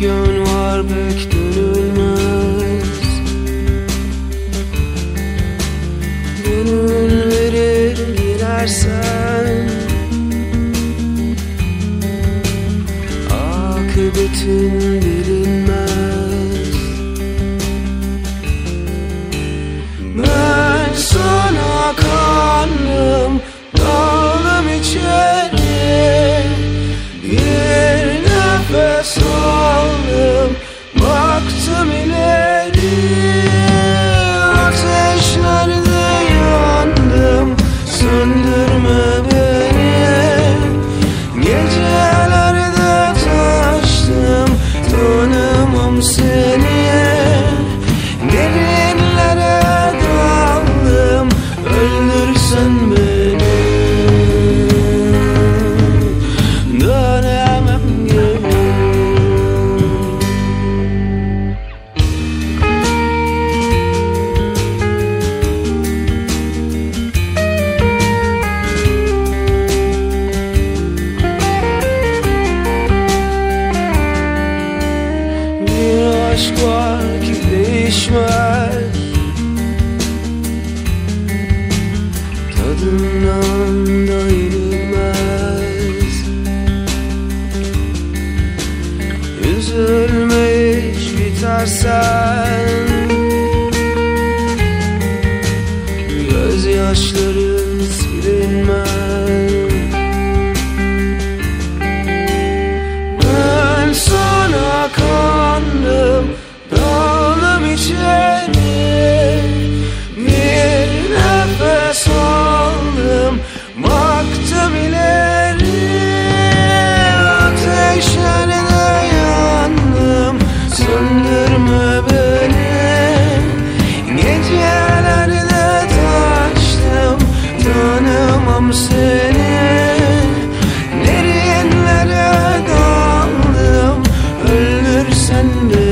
Tek yön var pek Gönül verir girersen Akıbetin bilir soon. Değişmez Tadından da yenilmez Üzülme hiç bitersen Anlatamam seni Derinlere daldım? Ölürsen de